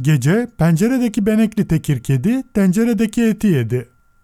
Gece penceredeki benekli tekir kedi tenceredeki eti yedi.